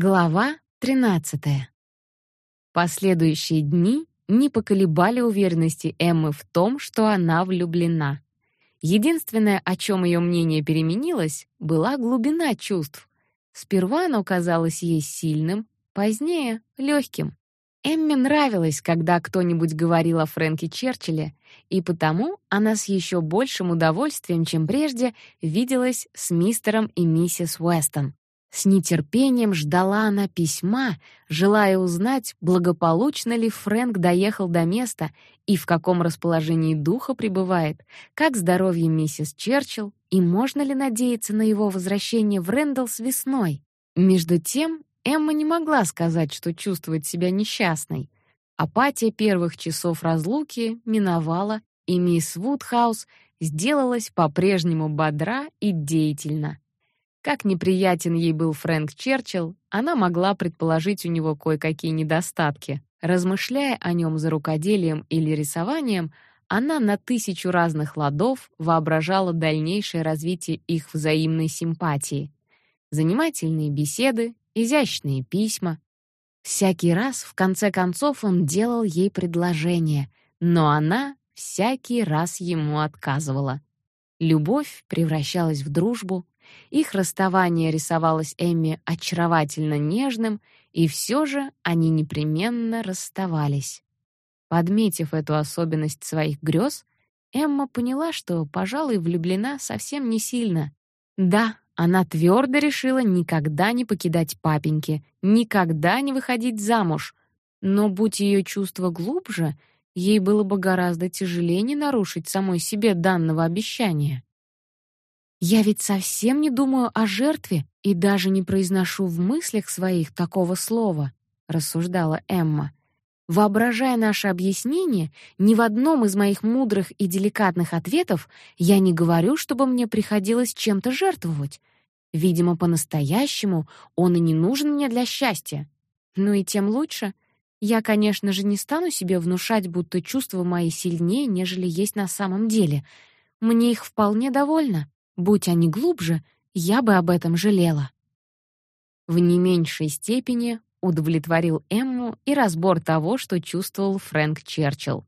Глава 13. Последующие дни не поколебали уверенности Эммы в том, что она влюблена. Единственное, о чем ее мнение переменилось, была глубина чувств. Сперва оно казалось ей сильным, позднее легким. Эмме нравилось, когда кто-нибудь говорил о Фрэнке Черчилле, и потому она с еще большим удовольствием, чем прежде, виделась с мистером и миссис Уэстон. С нетерпением ждала она письма, желая узнать, благополучно ли Фрэнк доехал до места и в каком расположении духа пребывает, как здоровье миссис Черчилл и можно ли надеяться на его возвращение в Рэндаллс весной. Между тем, Эмма не могла сказать, что чувствует себя несчастной. Апатия первых часов разлуки миновала, и мисс Вудхаус сделалась по-прежнему бодра и деятельна. Как неприятен ей был Фрэнк Черчилл, она могла предположить у него кое-какие недостатки. Размышляя о нем за рукоделием или рисованием, она на тысячу разных ладов воображала дальнейшее развитие их взаимной симпатии. Занимательные беседы, изящные письма. Всякий раз, в конце концов, он делал ей предложение, но она всякий раз ему отказывала. Любовь превращалась в дружбу, их расставание рисовалось Эмми очаровательно нежным, и все же они непременно расставались. Подметив эту особенность своих грез, Эмма поняла, что, пожалуй, влюблена совсем не сильно. Да, она твердо решила никогда не покидать папеньки, никогда не выходить замуж. Но будь ее чувства глубже, ей было бы гораздо тяжелее не нарушить самой себе данного обещания. Я ведь совсем не думаю о жертве и даже не произношу в мыслях своих такого слова, рассуждала Эмма. Воображая наше объяснение, ни в одном из моих мудрых и деликатных ответов я не говорю, чтобы мне приходилось чем-то жертвовать. Видимо, по-настоящему он и не нужен мне для счастья. Ну и тем лучше. Я, конечно же, не стану себе внушать, будто чувства мои сильнее, нежели есть на самом деле. Мне их вполне довольно. Будь они глубже, я бы об этом жалела. В не меньшей степени удовлетворил Эмму и разбор того, что чувствовал Фрэнк Черчилл.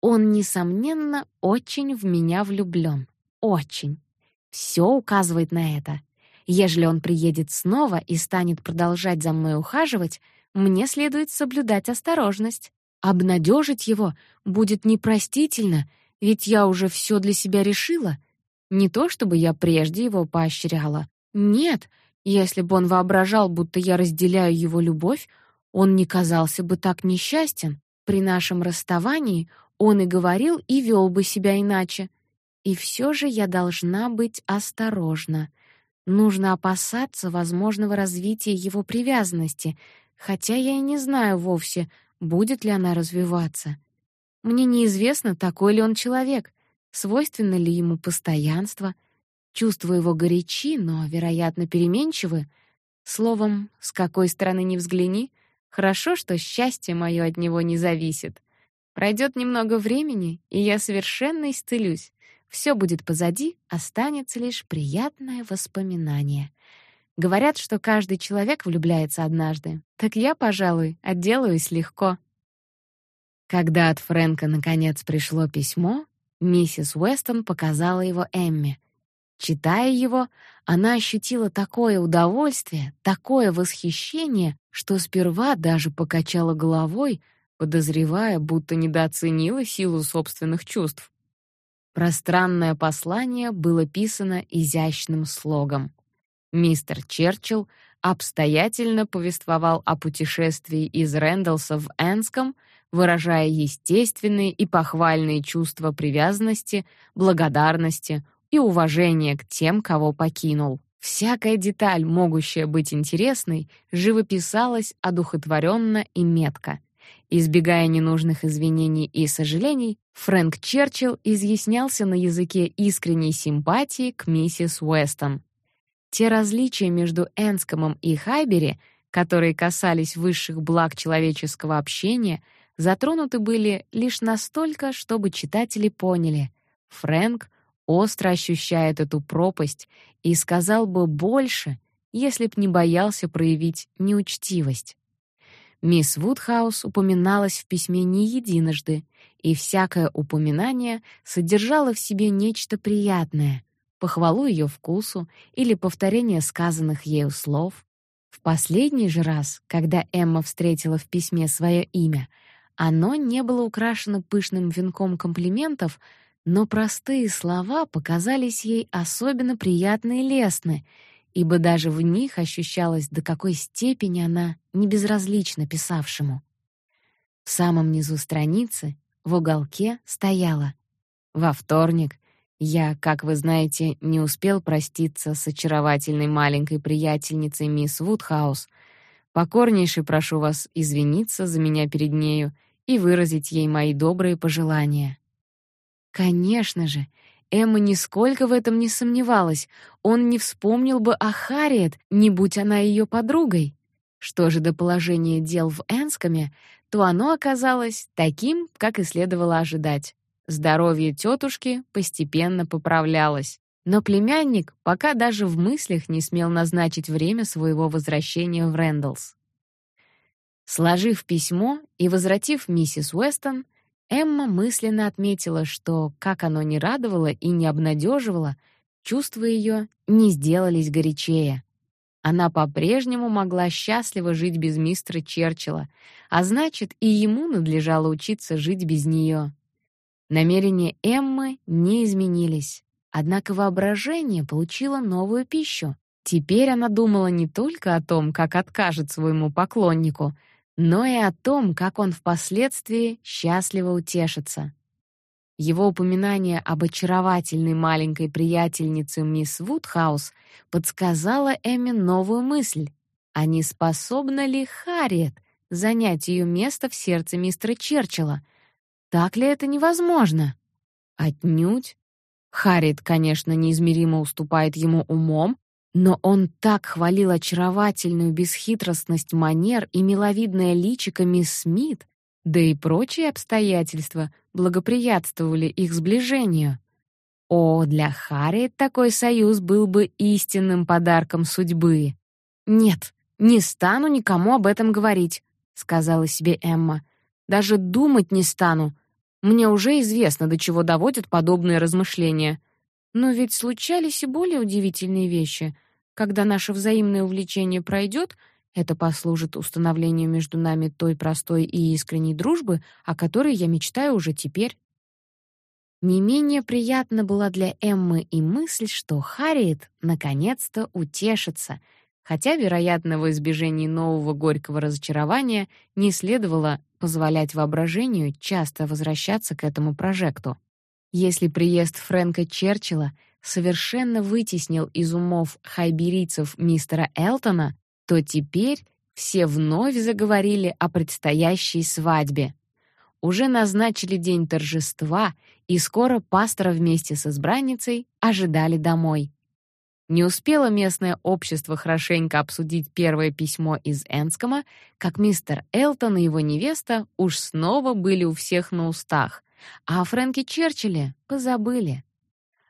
Он несомненно очень в меня влюблён, очень. Все указывает на это. Ежели он приедет снова и станет продолжать за мной ухаживать, мне следует соблюдать осторожность. Обнадежить его будет непростительно, ведь я уже все для себя решила не то чтобы я прежде его поощряла. Нет, если бы он воображал, будто я разделяю его любовь, он не казался бы так несчастен. При нашем расставании он и говорил, и вел бы себя иначе. И все же я должна быть осторожна. Нужно опасаться возможного развития его привязанности, хотя я и не знаю вовсе, будет ли она развиваться. Мне неизвестно, такой ли он человек. Свойственно ли ему постоянство? Чувства его горячи, но, вероятно, переменчивы. Словом, с какой стороны ни взгляни, хорошо, что счастье мое от него не зависит. Пройдет немного времени, и я совершенно исцелюсь. Все будет позади, останется лишь приятное воспоминание. Говорят, что каждый человек влюбляется однажды. Так я, пожалуй, отделаюсь легко. Когда от Фрэнка наконец пришло письмо, Миссис Уэстон показала его Эмме. Читая его, она ощутила такое удовольствие, такое восхищение, что сперва даже покачала головой, подозревая, будто недооценила силу собственных чувств. Пространное послание было писано изящным слогом. Мистер Черчилл обстоятельно повествовал о путешествии из Рэндалса в Энском — выражая естественные и похвальные чувства привязанности, благодарности и уважения к тем, кого покинул. Всякая деталь, могущая быть интересной, живописалась одухотворенно и метко. Избегая ненужных извинений и сожалений, Фрэнк Черчилл изъяснялся на языке искренней симпатии к миссис Уэстон. Те различия между Энскомом и Хайбери, которые касались высших благ человеческого общения, затронуты были лишь настолько, чтобы читатели поняли. Фрэнк остро ощущает эту пропасть и сказал бы больше, если б не боялся проявить неучтивость. Мисс Вудхаус упоминалась в письме не единожды, и всякое упоминание содержало в себе нечто приятное, похвалу ее вкусу или повторение сказанных ею слов. В последний же раз, когда Эмма встретила в письме свое имя, оно не было украшено пышным венком комплиментов, но простые слова показались ей особенно приятны и лестны, ибо даже в них ощущалось, до какой степени она не безразлична писавшему. В самом низу страницы, в уголке, стояло: "Во вторник я, как вы знаете, не успел проститься с очаровательной маленькой приятельницей мисс Вудхаус. Покорнейше прошу вас извиниться за меня перед нею и выразить ей мои добрые пожелания". Конечно же, Эмма нисколько в этом не сомневалась. Он не вспомнил бы о Харриет, не будь она ее подругой. Что же до положения дел в Энскоме, то оно оказалось таким, как и следовало ожидать. Здоровье тетушки постепенно поправлялось, но племянник пока даже в мыслях не смел назначить время своего возвращения в Рэндаллс. Сложив письмо и возвратив миссис Уэстон, Эмма мысленно отметила, что, как оно не радовало и не обнадеживало, чувства ее не сделались горячее. Она по-прежнему могла счастливо жить без мистера Черчилля, а значит, и ему надлежало учиться жить без нее. Намерения Эммы не изменились, однако воображение получило новую пищу. Теперь она думала не только о том, как откажет своему поклоннику, но и о том, как он впоследствии счастливо утешится. Его упоминание об очаровательной маленькой приятельнице мисс Вудхаус подсказало Эмме новую мысль: а не способна ли Харриет занять ее место в сердце мистера Черчилля? Так ли это невозможно? Отнюдь. Харриет, конечно, неизмеримо уступает ему умом, но он так хвалил очаровательную бесхитростность манер и миловидное личико мисс Смит, да и прочие обстоятельства благоприятствовали их сближению. О, для Харри такой союз был бы истинным подарком судьбы. Нет, не стану никому об этом говорить, сказала себе Эмма. Даже думать не стану. Мне уже известно, до чего доводят подобные размышления. Но ведь случались и более удивительные вещи. Когда наше взаимное увлечение пройдет, это послужит установлению между нами той простой и искренней дружбы, о которой я мечтаю уже теперь. Не менее приятна была для Эммы и мысль, что Харриет наконец-то утешится, хотя, вероятно, в избежании нового горького разочарования не следовало позволять воображению часто возвращаться к этому прожекту. Если приезд Фрэнка Черчилля совершенно вытеснил из умов хайберийцев мистера Элтона, то теперь все вновь заговорили о предстоящей свадьбе. Уже назначили день торжества, и скоро пастора вместе с избранницей ожидали домой. Не успело местное общество хорошенько обсудить первое письмо из Энскома, как мистер Элтон и его невеста уж снова были у всех на устах, а о Фрэнке Черчилле позабыли.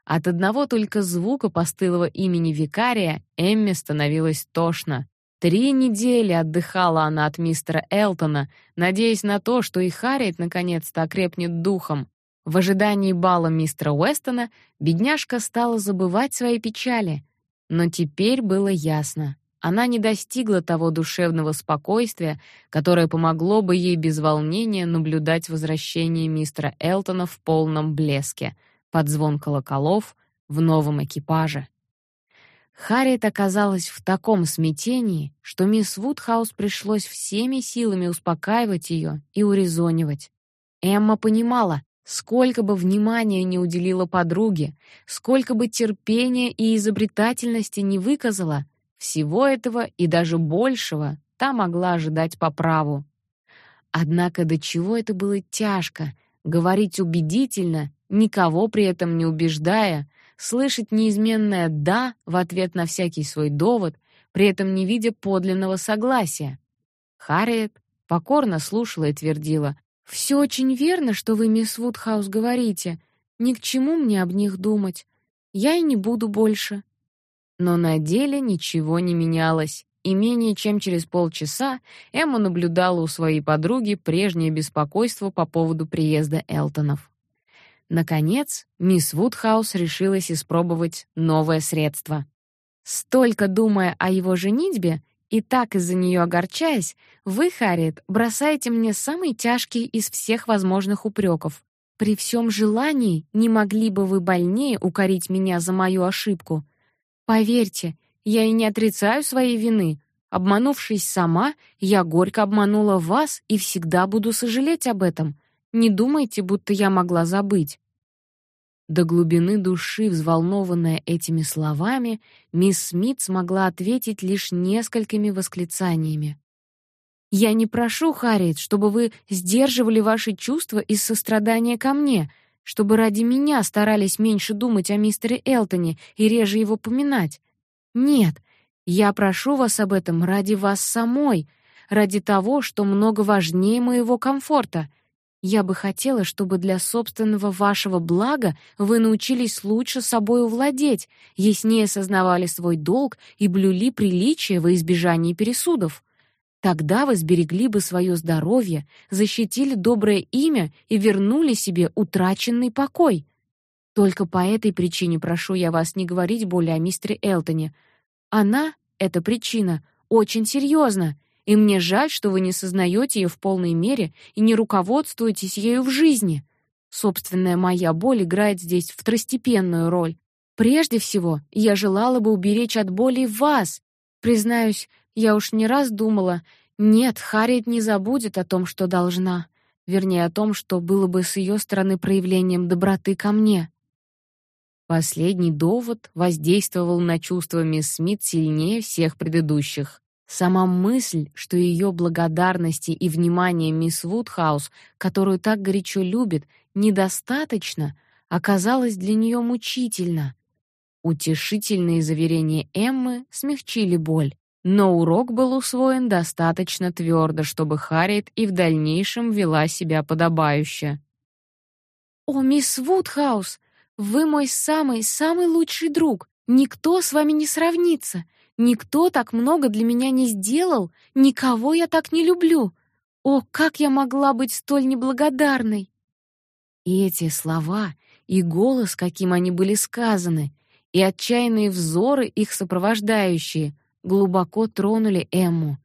От одного только звука постылого имени викария Эмме становилось тошно. Три недели отдыхала она от мистера Элтона, надеясь на то, что и Харриет наконец-то окрепнет духом. В ожидании бала мистера Уэстона бедняжка стала забывать свои печали, но теперь было ясно, она не достигла того душевного спокойствия, которое помогло бы ей без волнения наблюдать возвращение мистера Элтона в полном блеске, под звон колоколов в новом экипаже. Харриет оказалась в таком смятении, что мисс Вудхаус пришлось всеми силами успокаивать ее и урезонивать. Эмма понимала, сколько бы внимания не уделила подруге, сколько бы терпения и изобретательности не выказала, всего этого и даже большего та могла ожидать по праву. Однако до чего это было тяжко говорить убедительно, никого при этом не убеждая, слышать неизменное да в ответ на всякий свой довод, при этом не видя подлинного согласия. Харриет покорно слушала и твердила: «Все очень верно, что вы, мисс Вудхаус, говорите. Ни к чему мне об них думать. Я и не буду больше». Но на деле ничего не менялось, и менее чем через полчаса Эмма наблюдала у своей подруги прежнее беспокойство по поводу приезда Элтонов. Наконец, мисс Вудхаус решилась испробовать новое средство. Столько думая о его женитьбе и так из-за нее огорчаясь, вы, Харриет, бросаете мне самый тяжкий из всех возможных упреков. При всем желании не могли бы вы больнее укорить меня за мою ошибку. Поверьте, я и не отрицаю своей вины. Обманувшись сама, я горько обманула вас и всегда буду сожалеть об этом. Не думайте, будто я могла забыть. До глубины души, взволнованная этими словами, мисс Смит смогла ответить лишь несколькими восклицаниями. Я не прошу, Харриет, чтобы вы сдерживали ваши чувства из сострадания ко мне, чтобы ради меня старались меньше думать о мистере Элтоне и реже его поминать. Нет, я прошу вас об этом ради вас самой, ради того, что много важнее моего комфорта. Я бы хотела, чтобы для собственного вашего блага вы научились лучше собой владеть, яснее сознавали свой долг и блюли приличие во избежание пересудов. Тогда вы сберегли бы свое здоровье, защитили доброе имя и вернули себе утраченный покой. Только по этой причине прошу я вас не говорить более о мистере Элтоне. Она, эта причина, очень серьезна, и мне жаль, что вы не сознаете ее в полной мере и не руководствуетесь ею в жизни. Собственная моя боль играет здесь второстепенную роль. Прежде всего, я желала бы уберечь от боли вас. Признаюсь, я уж не раз думала, нет, Харриет не забудет о том, что должна, вернее о том, что было бы с ее стороны проявлением доброты ко мне. Последний довод воздействовал на чувства мисс Смит сильнее всех предыдущих. Сама мысль, что ее благодарности и внимания мисс Вудхаус, которую так горячо любит, недостаточно, оказалась для нее мучительна. Утешительные заверения Эммы смягчили боль, но урок был усвоен достаточно твердо, чтобы Харриет и в дальнейшем вела себя подобающе. «О, мисс Вудхаус, вы мой самый-самый лучший друг. Никто с вами не сравнится. Никто так много для меня не сделал, никого я так не люблю. О, как я могла быть столь неблагодарной!» И эти слова, и голос, каким они были сказаны, и отчаянные взоры, их сопровождающие, глубоко тронули Эмму.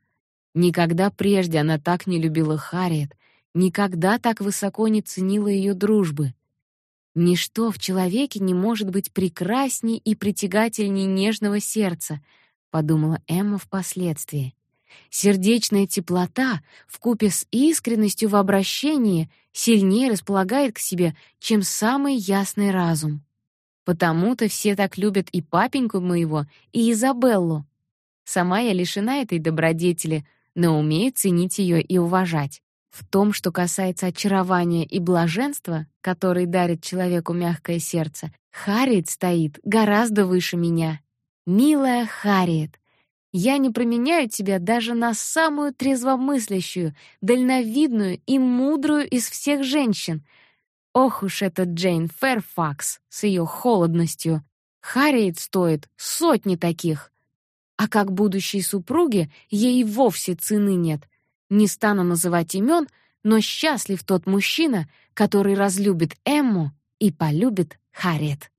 Никогда прежде она так не любила Харриет, никогда так высоко не ценила ее дружбы. Ничто в человеке не может быть прекрасней и притягательней нежного сердца — подумала Эмма впоследствии. Сердечная теплота в купе с искренностью в обращении сильнее располагает к себе, чем самый ясный разум. Потому-то все так любят и папеньку моего, и Изабеллу. Сама я лишена этой добродетели, но умею ценить ее и уважать. В том, что касается очарования и блаженства, которые дарит человеку мягкое сердце, Харриет стоит гораздо выше меня. Милая Харриет, я не променяю тебя даже на самую трезвомыслящую, дальновидную и мудрую из всех женщин. Ох уж эта Джейн Фэрфакс с ее холодностью. Харриет стоит сотни таких. А как будущей супруге ей вовсе цены нет. Не стану называть имен, но счастлив тот мужчина, который разлюбит Эмму и полюбит Харриет.